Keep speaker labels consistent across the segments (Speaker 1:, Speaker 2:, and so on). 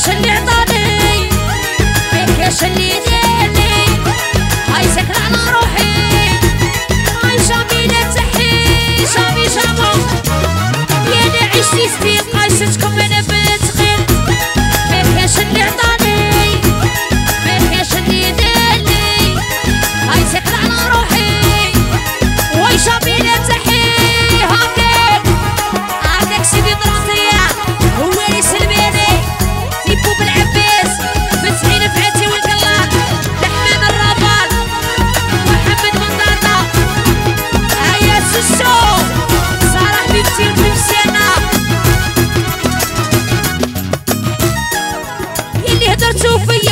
Speaker 1: Bekleşin ne dedi Bekleşin ne dedi Ay sekran aro too for you.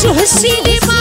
Speaker 1: 就是喜欢